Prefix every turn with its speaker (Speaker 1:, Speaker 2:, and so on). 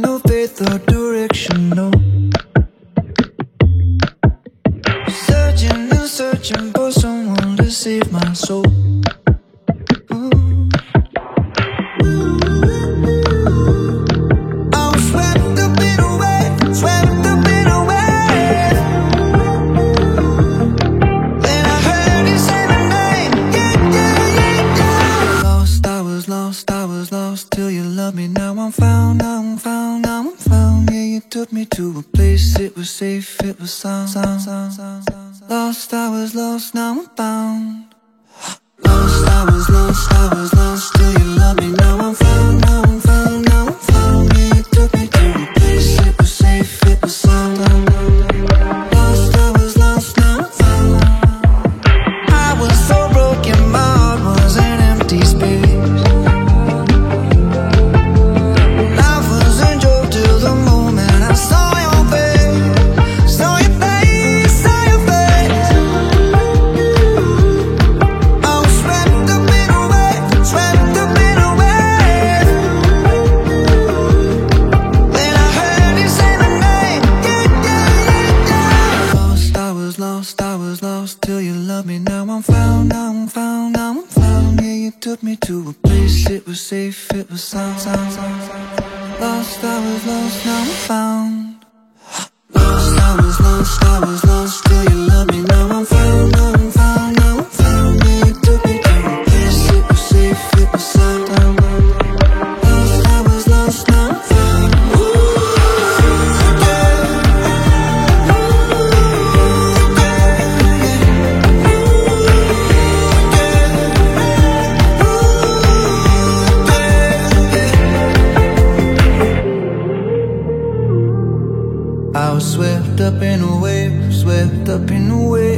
Speaker 1: no faith or direction, no. Searching and searching for someone to save my soul. Lost, till you loved me. Now I'm found, now I'm found, now I'm found. Yeah, you took me to a place, it was safe, it was sound, sound. Lost, I was lost, now I'm found. Till you loved me. Now I'm found, now I'm found, now I'm found. Yeah, you took me to a place, it was safe, it was sound, sound, sound, sound. Lost, I was lost, now I'm found. was swept up in a wave, swept up in a wave.